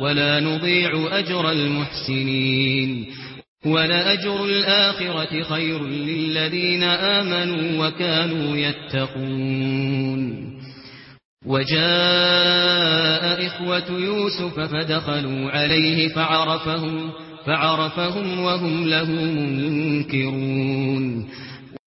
ولا نضيع أجر المحسنين ولا أجر الآخرة خير للذين آمنوا وكانوا يتقون وجاء إخوة يوسف فدخلوا عليه فعرفهم, فعرفهم وهم له منكرون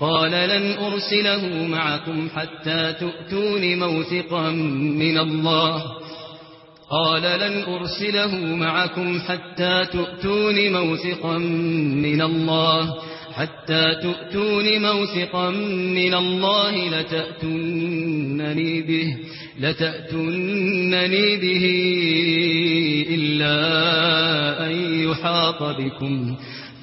قال لن أرسله معكم حتى تؤتون موثقا من الله. قال لن أرسله معكم حتى تؤتون موثقا من الله. حتى تؤتون موثقا من الله لتأتونني به لتأتونني به إلا أن يحاط بكم.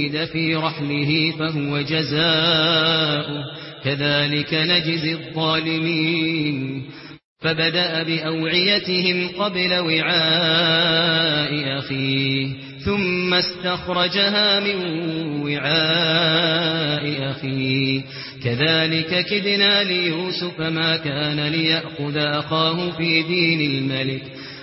وجد في رحله فهو جزاؤه. كذلك نجزي الظالمين. فبدأ بأوعيتهم قبل وعاء أخيه ثم استخرجها من وعاء أخيه. كذلك كدنا ليوسف ما كان ليأخذ أخاه في دين الملك.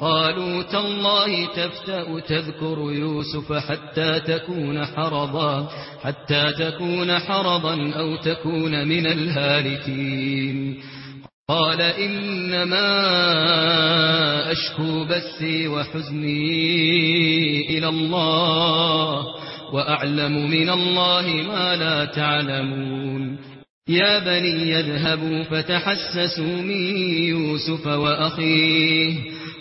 قالوا تالله تفتأ تذكر يوسف حتى تكون حرضا حتى تكون حرضا أو تكون من الهالكين. قال إنما أشكو بثي وحزني إلى الله وأعلم من الله ما لا تعلمون. يا بني اذهبوا فتحسسوا من يوسف وأخيه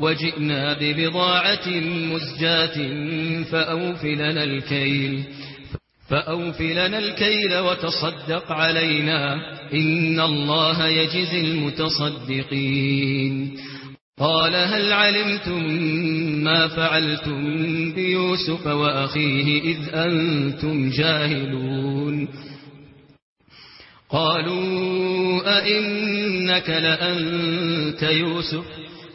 وجئنا ببضاعة مزجاة فأوفلنا الكيل فأوفلنا الكيل وتصدق علينا إن الله يجزي المتصدقين. قال هل علمتم ما فعلتم بيوسف وأخيه إذ أنتم جاهلون؟ قالوا أئنك لأنت يوسف؟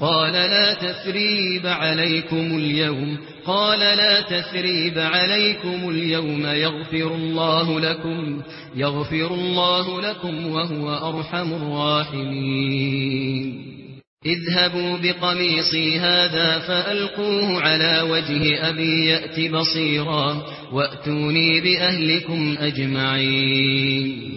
قال لا تسريب عليكم اليوم قال لا تسريب عليكم اليوم يغفر الله لكم يغفر الله لكم وهو أرحم الراحمين اذهبوا بقميصي هذا فألقوه على وجه أبي يأتي بصيرا وأتوني بأهلكم أجمعين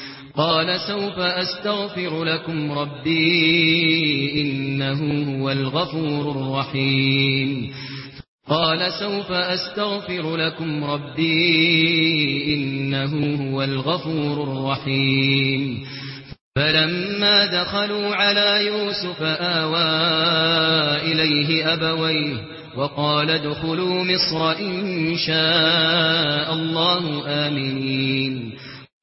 قال سوف أستغفر لكم ربي إنه هو الغفور الرحيم. قال سوف أستغفر لكم ربي إنه هو الغفور الرحيم. فلما دخلوا على يوسف آوى إليه أبويه وقال دخلوا مصر إن شاء الله آمِنِينَ.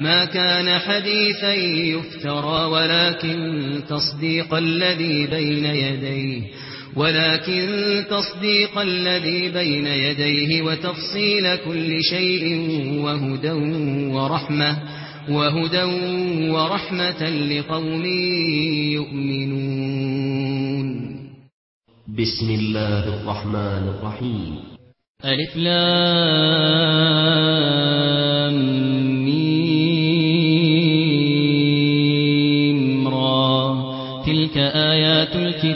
ما كان حديثا يفترى ولكن تصديق الذي بين يديه ولكن تصديق الذي بين يديه وتفصيل كل شيء وهدى ورحمة وهدى ورحمة لقوم يؤمنون. بسم الله الرحمن الرحيم. ألف لام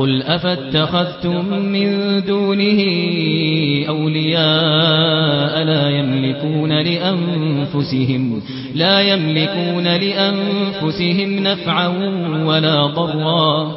قل أفاتخذتم من دونه أولياء لا يملكون لأنفسهم لا يملكون لأنفسهم نفعا ولا ضرا.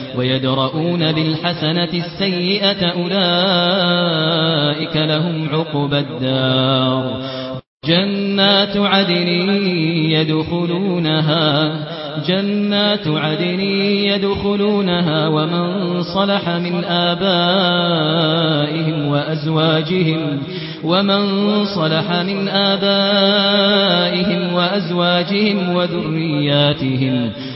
ويدرؤون بالحسنة السيئة أولئك لهم عقب الدار. جنات عدن يدخلونها جنات عدن يدخلونها ومن صلح من آبائهم وأزواجهم ومن صلح من آبائهم وأزواجهم وذرياتهم.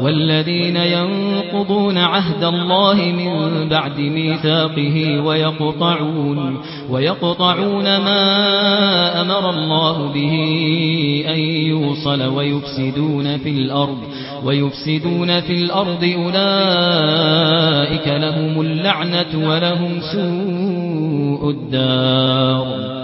والذين ينقضون عهد الله من بعد ميثاقه ويقطعون ويقطعون ما أمر الله به أن يوصل ويفسدون في الأرض ويفسدون في الأرض أولئك لهم اللعنة ولهم سوء الدار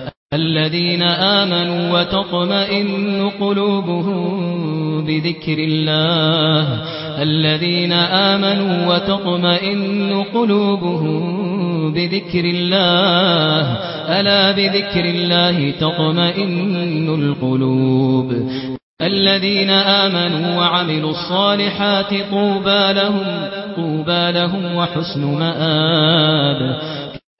الذين آمنوا وتطمئن قلوبهم بذكر الله. الذين آمنوا وتطمئن قلوبهم بذكر الله. ألا بذكر الله تطمئن القلوب. الذين آمنوا وعملوا الصالحات طوبى لهم طوبى لهم وحسن مآب.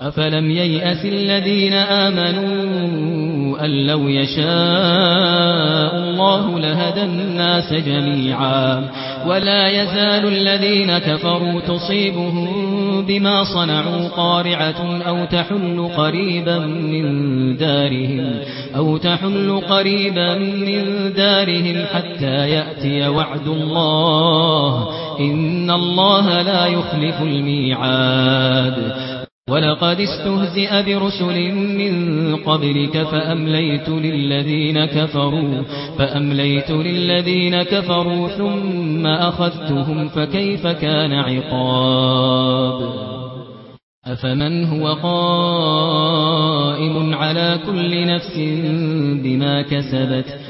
أفلم ييأس الذين آمنوا أن لو يشاء الله لهدى الناس جميعا ولا يزال الذين كفروا تصيبهم بما صنعوا قارعة أو تحل قريبا من دارهم أو تحل قريبا من دارهم حتى يأتي وعد الله إن الله لا يخلف الميعاد ولقد استهزئ برسل من قبلك فأمليت للذين كفروا فأمليت للذين كفروا ثم أخذتهم فكيف كان عقاب؟ أفمن هو قائم على كل نفس بما كسبت؟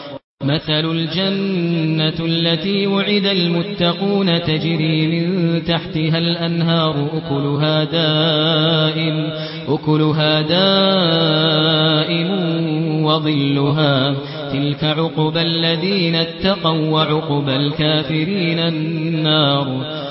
مثل الجنة التي وعد المتقون تجري من تحتها الأنهار أكلها دائم, أكلها دائم وظلها. تلك عُقْبَى الذين اتقوا وَعُقْبَى الكافرين النار.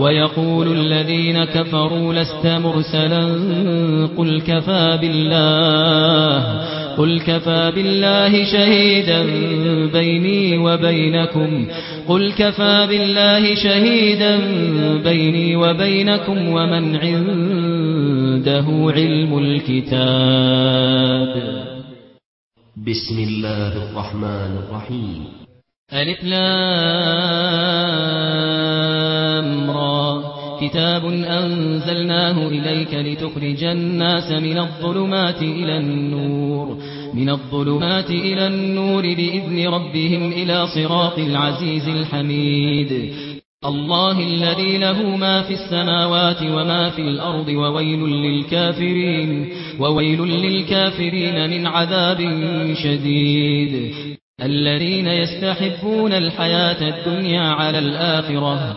ويقول الذين كفروا لست مرسلا قل كفى بالله قل كفى بالله شهيدا بيني وبينكم قل كفى بالله شهيدا بيني وبينكم ومن عنده علم الكتاب بسم الله الرحمن الرحيم. ألف لام كتاب أنزلناه إليك لتخرج الناس من الظلمات إلى النور من الظلمات إلى النور بإذن ربهم إلى صراط العزيز الحميد. الله الذي له ما في السماوات وما في الأرض وويل للكافرين وويل للكافرين من عذاب شديد. الذين يستحبون الحياة الدنيا على الآخرة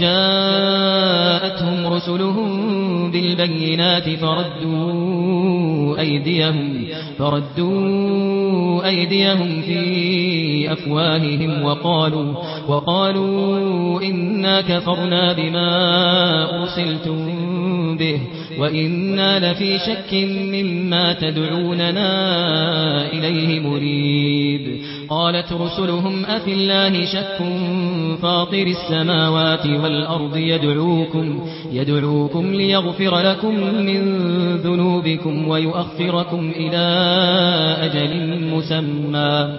جاءتهم رسلهم بالبينات فردوا أيديهم, فردوا أيديهم في أفواههم وقالوا, وقالوا إنا كفرنا بما ارسلت به وإنا لفي شك مما تدعوننا إليه مريب. قالت رسلهم أفي الله شك فاطر السماوات والأرض يدعوكم, يدعوكم ليغفر لكم من ذنوبكم ويؤخركم إلى أجل مسمى.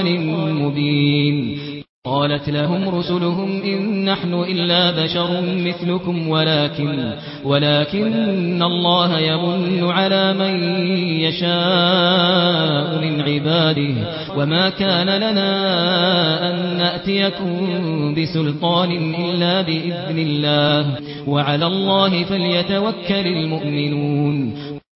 بسلطان مبين. قالت لهم رسلهم إن نحن إلا بشر مثلكم ولكن, ولكن الله يمن على من يشاء من عباده. وما كان لنا أن نأتيكم بسلطان إلا بإذن الله. وعلى الله فليتوكل المؤمنون.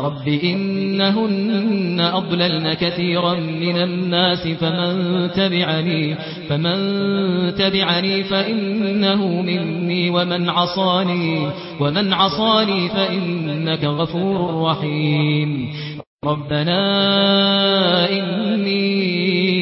رب إنهن أضللن كثيرا من الناس فمن تبعني, فمن تبعني فإنه مني ومن عصاني, ومن عصاني فإنك غفور رحيم. ربنا إني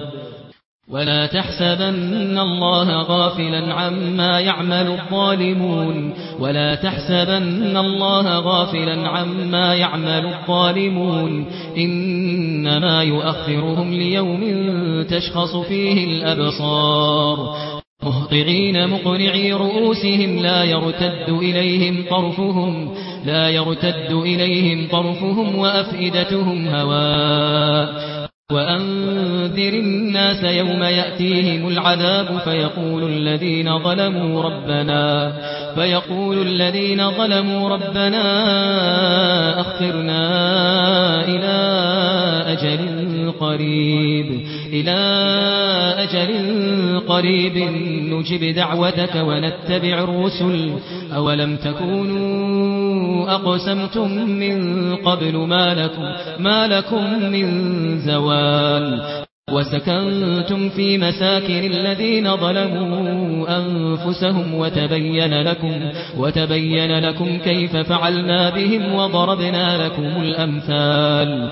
ولا تحسبن الله غافلا عما يعمل الظالمون. ولا تحسبن الله غافلا عما يعمل الظالمون. إنما يؤخرهم ليوم تشخص فيه الأبصار. مهطعين مقنعي رؤوسهم لا يرتد إليهم طرفهم لا يرتد إليهم طرفهم وأفئدتهم هواء. وأنذر الناس يوم يأتيهم العذاب فيقول الذين ظلموا ربنا فيقول الذين ظلموا ربنا أخرنا إلى أجل قريب. إلى أجل قريب نجب دعوتك ونتبع الرسل. أولم تكونوا أقسمتم من قبل ما لكم, ما لكم من زوال. وسكنتم في مساكن الذين ظلموا أنفسهم وتبين لكم, وتبين لكم كيف فعلنا بهم وضربنا لكم الأمثال.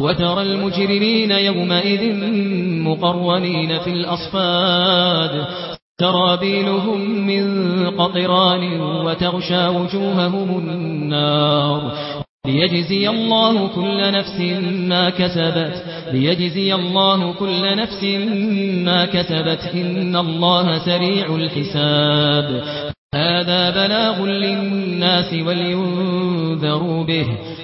وترى المجرمين يومئذ مقرنين في الأصفاد. ترابيلهم من قطران وتغشى وجوههم النار. ليجزي الله كل نفس ما كسبت. ليجزي الله كل نفس ما كسبت. إن الله سريع الحساب. هذا بلاغ للناس ولينذروا به.